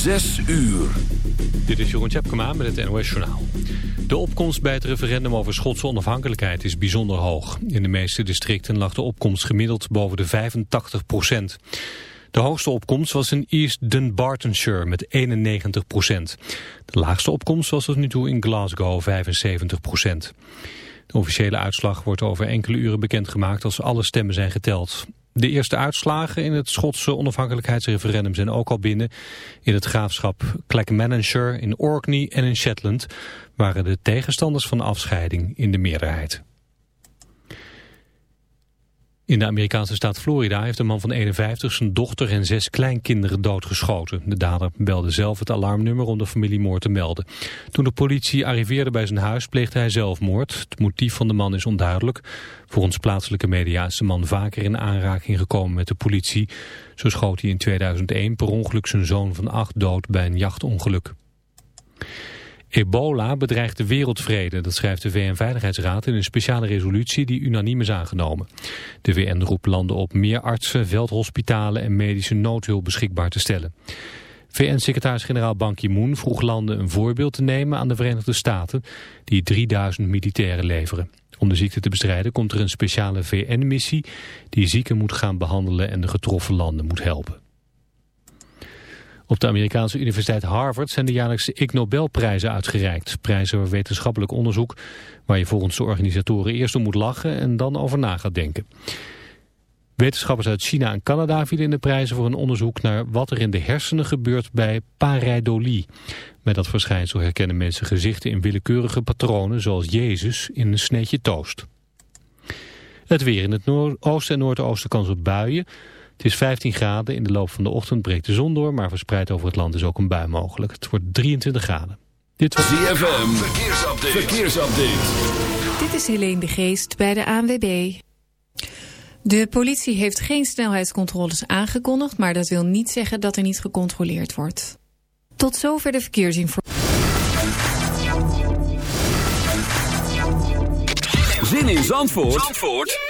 Zes uur. Dit is Jeroen Tjepkema met het NOS Journaal. De opkomst bij het referendum over Schotse onafhankelijkheid is bijzonder hoog. In de meeste districten lag de opkomst gemiddeld boven de 85 procent. De hoogste opkomst was in East Dunbartonshire met 91 procent. De laagste opkomst was tot nu toe in Glasgow 75 procent. De officiële uitslag wordt over enkele uren bekendgemaakt als alle stemmen zijn geteld. De eerste uitslagen in het Schotse onafhankelijkheidsreferendum zijn ook al binnen. In het graafschap Clackmannanshire, in Orkney en in Shetland waren de tegenstanders van afscheiding in de meerderheid. In de Amerikaanse staat Florida heeft een man van 51 zijn dochter en zes kleinkinderen doodgeschoten. De dader belde zelf het alarmnummer om de familiemoord te melden. Toen de politie arriveerde bij zijn huis pleegde hij zelfmoord. Het motief van de man is onduidelijk. Volgens plaatselijke media is de man vaker in aanraking gekomen met de politie. Zo schoot hij in 2001 per ongeluk zijn zoon van acht dood bij een jachtongeluk. Ebola bedreigt de wereldvrede, dat schrijft de VN-veiligheidsraad in een speciale resolutie die unaniem is aangenomen. De VN roept landen op meer artsen, veldhospitalen en medische noodhulp beschikbaar te stellen. VN-secretaris-generaal Ban Ki-moon vroeg landen een voorbeeld te nemen aan de Verenigde Staten, die 3000 militairen leveren. Om de ziekte te bestrijden komt er een speciale VN-missie die zieken moet gaan behandelen en de getroffen landen moet helpen. Op de Amerikaanse universiteit Harvard zijn de jaarlijkse Ig Nobelprijzen uitgereikt. Prijzen voor wetenschappelijk onderzoek waar je volgens de organisatoren eerst om moet lachen en dan over na gaat denken. Wetenschappers uit China en Canada vielen in de prijzen voor een onderzoek naar wat er in de hersenen gebeurt bij pareidolie. Met dat verschijnsel herkennen mensen gezichten in willekeurige patronen zoals Jezus in een sneetje toast. Het weer in het oosten en noordoosten kans op buien. Het is 15 graden. In de loop van de ochtend breekt de zon door. Maar verspreid over het land is ook een bui mogelijk. Het wordt 23 graden. Dit was ZFM. Verkeersupdate. Verkeersupdate. Dit is Helene de Geest bij de ANWB. De politie heeft geen snelheidscontroles aangekondigd. Maar dat wil niet zeggen dat er niet gecontroleerd wordt. Tot zover de verkeersinformatie. Zin in Zandvoort? Zandvoort?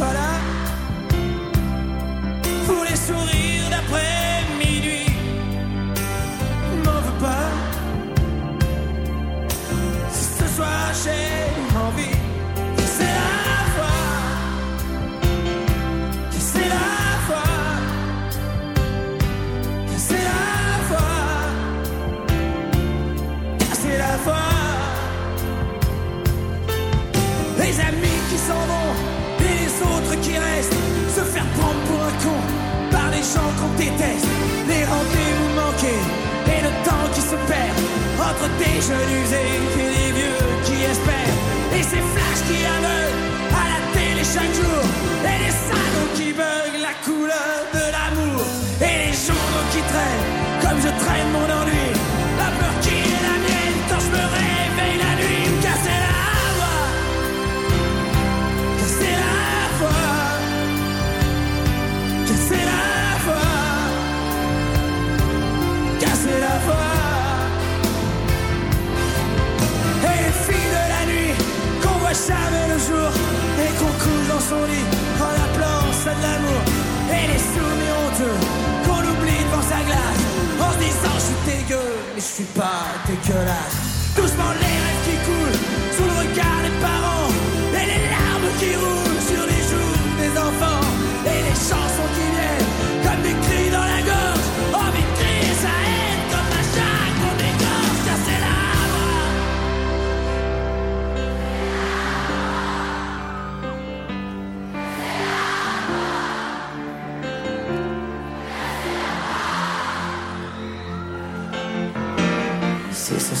pas là pour les sourires d'après minuit. M'en veux pas si ce soir j'ai Les rendez-vous manqués et le temps qui se perd entre des jeunes usés et des vieux qui espèrent. Et ces flashs qui aveuglent à la télé chaque jour. Et les salauds qui beuglent la couleur de l'amour. Et les journaux qui traînent comme je traîne mon ennui. La peur qui son lit en appelant ça de l'amour. Et les souvenirs honteux qu'on oublie devant sa glace en disant je suis dégueu mais je suis pas dégueulasse. Doucement les rêves qui coulent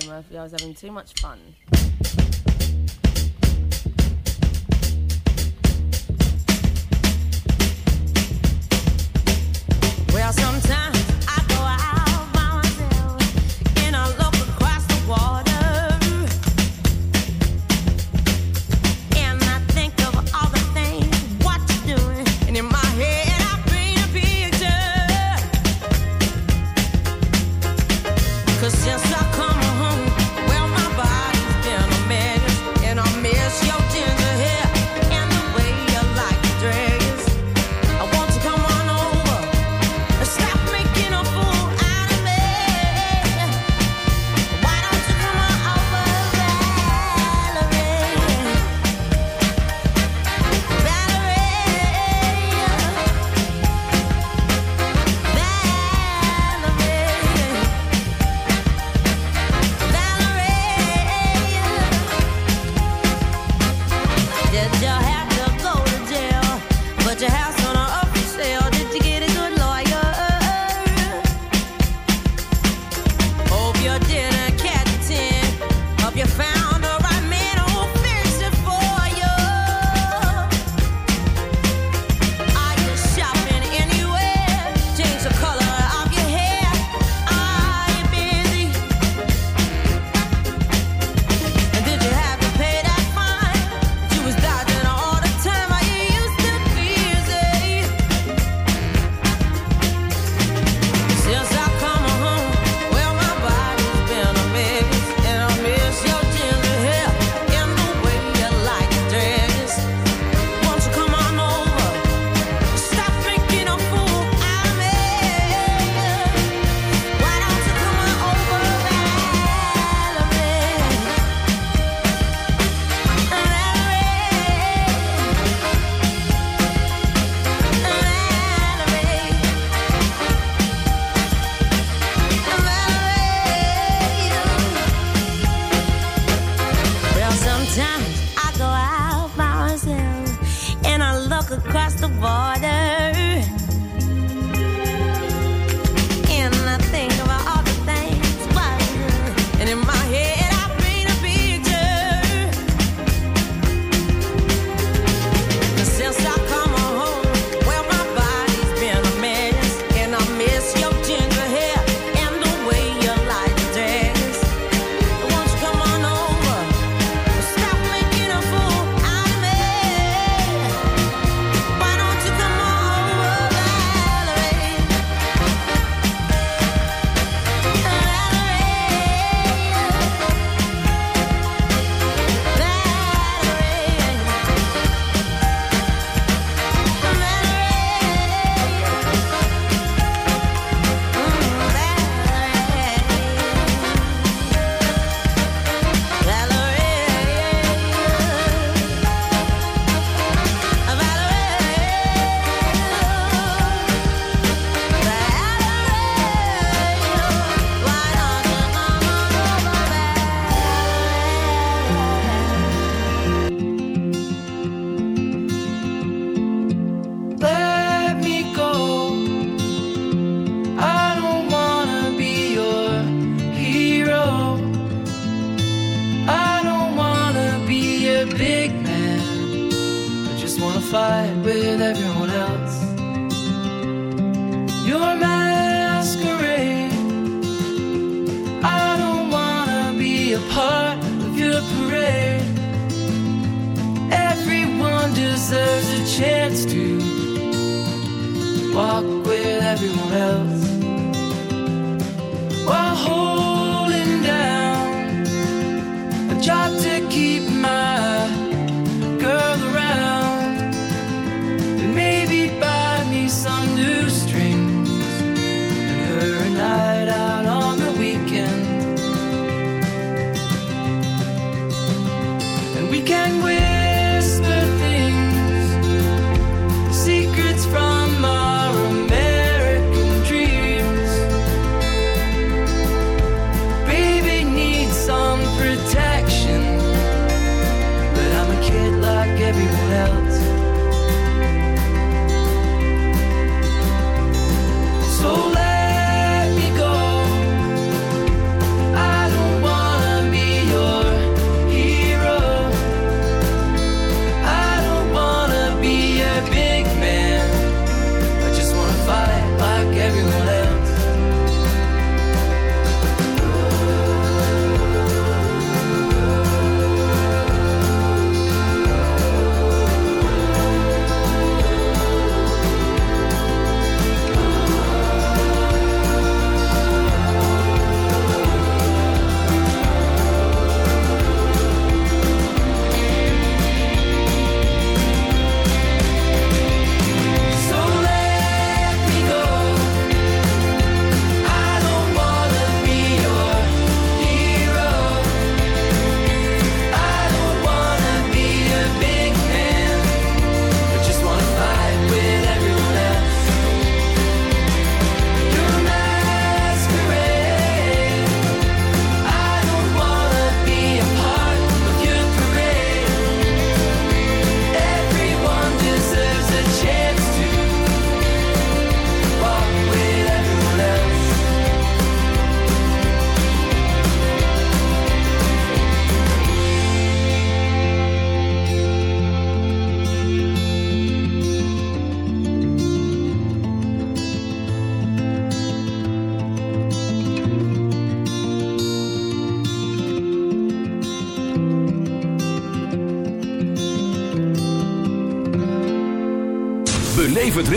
I was having too much fun.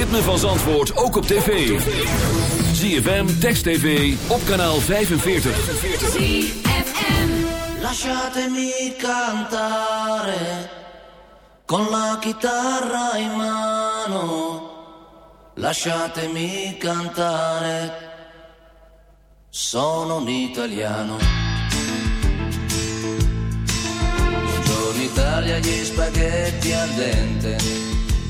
ritme van Zandvoort ook op tv. ZFM, Text TV, op kanaal 45. ZFM Lasciatemi cantare Con la chitarra in mano. Lasciatemi cantare. Sono un italiano. Buongiorno Italia, gli spaghetti al dente.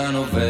piano verde.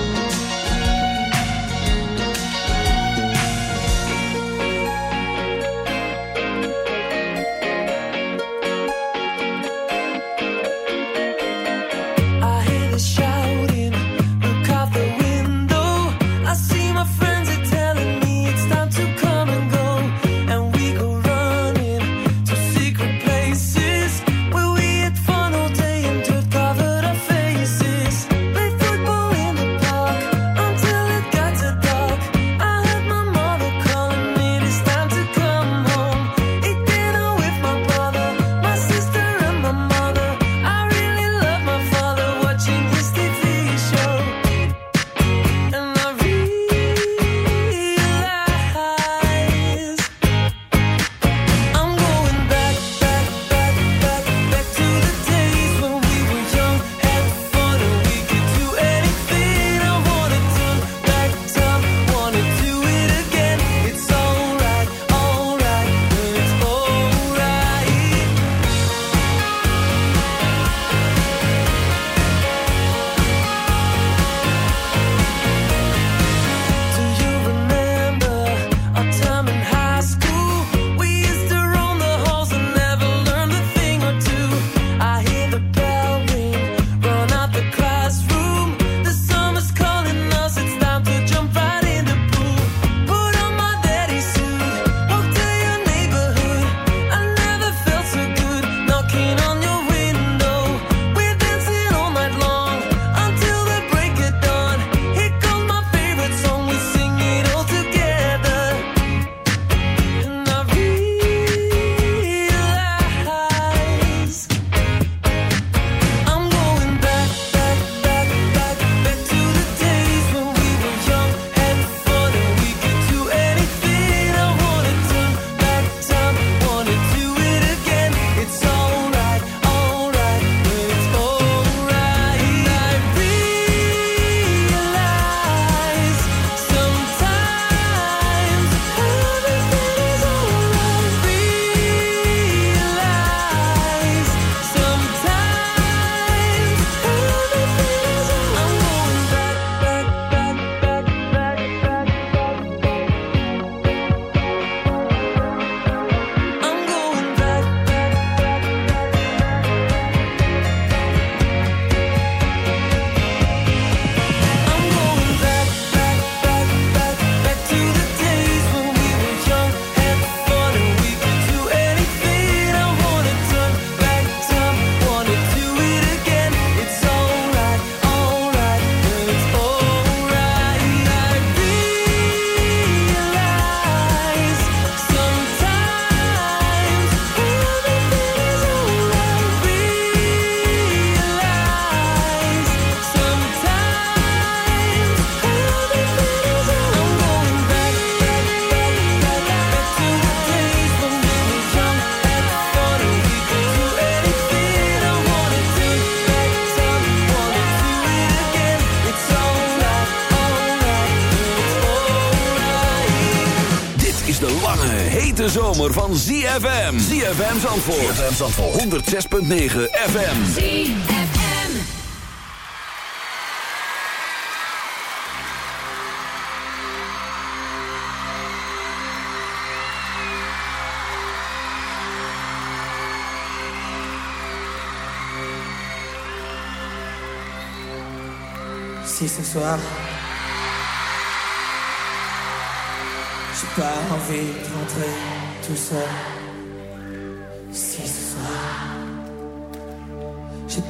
Zandvoort. ZFM Zandvoort. 106.9 FM. ZFM. Si ce soir J'ai pas envie de rentrer tout seul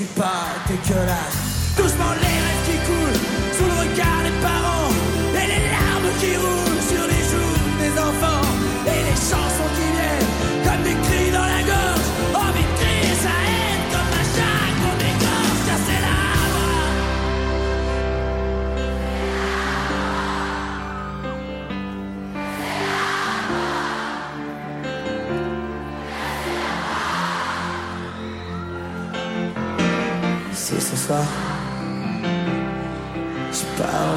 c'est pas.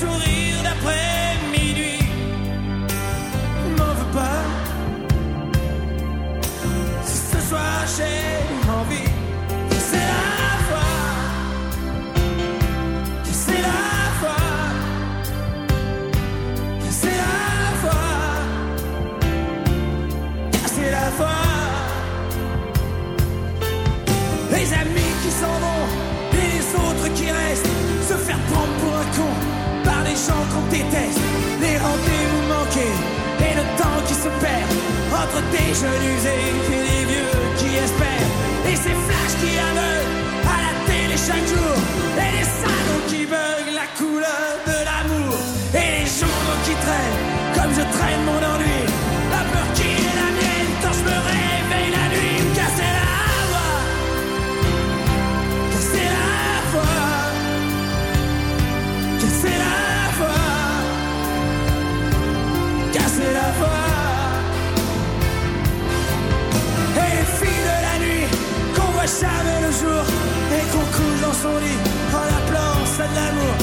souris. Entre des jeunes usés et les vieux qui espèrent. Et ces flashs qui aveuglent à la télé chaque jour. Et les salons qui veulent la couleur de l'amour. Et les journaux qui traînent comme je traîne mon jamais le jour Et qu'on couche dans son lit En appelant ça de l'amour.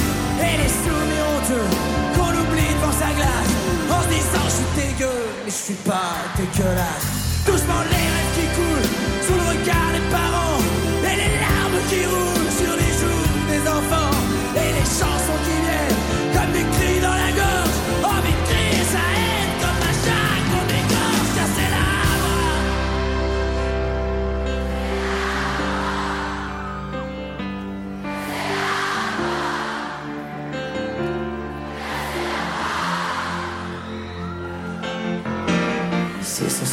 Et les souvenirs honteux Qu'on oublie devant sa glace En se disant je suis dégueu Mais je suis pas dégueulasse. Doucement les rêves qui coulent Sous le regard des parents Et les larmes qui roulent sur les joues des enfants Et les chansons qui viennent Comme des cris dans la gorge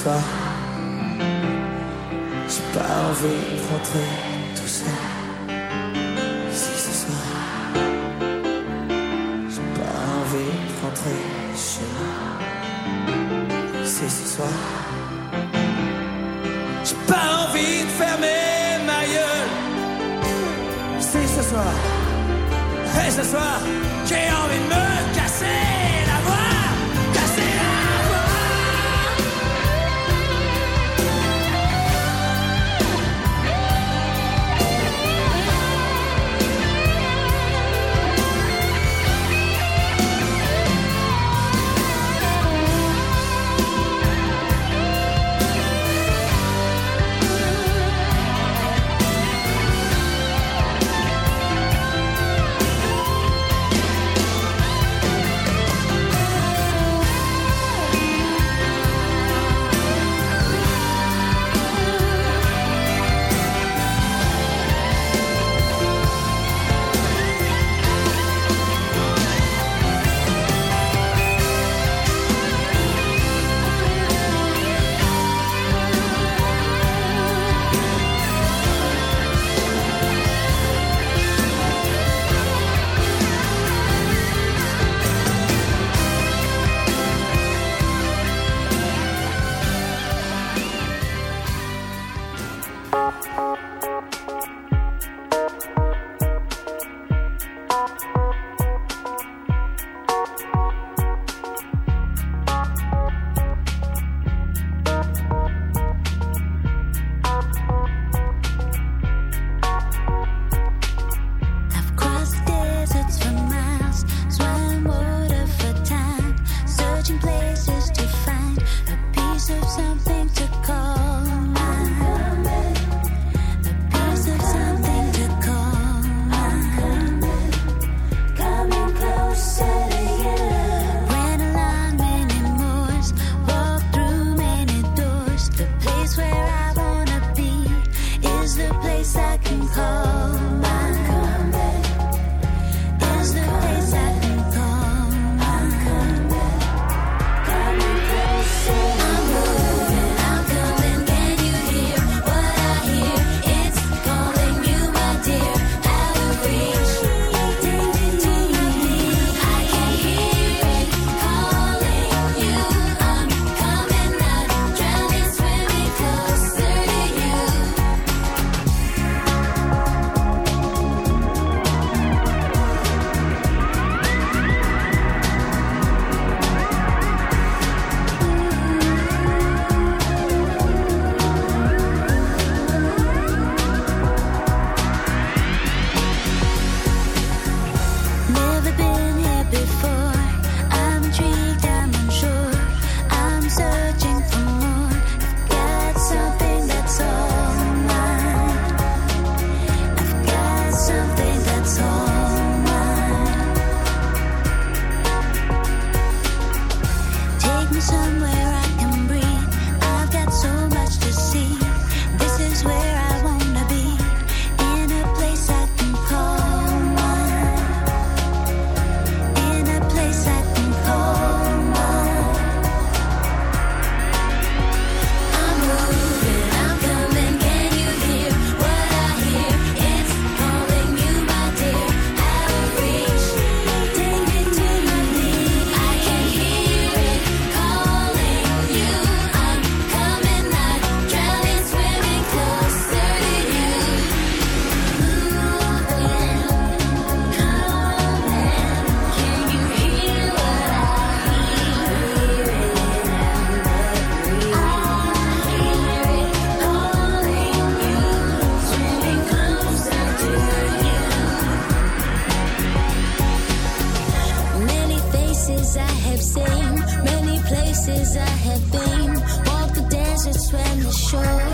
J'ai pas envie de rentrer tout seul. Si ce soir J'ai pas envie de rentrer chez moi. Si ce soir J'ai pas envie de fermer ma gueule. Si ce soir Et ce soir J'ai envie de me show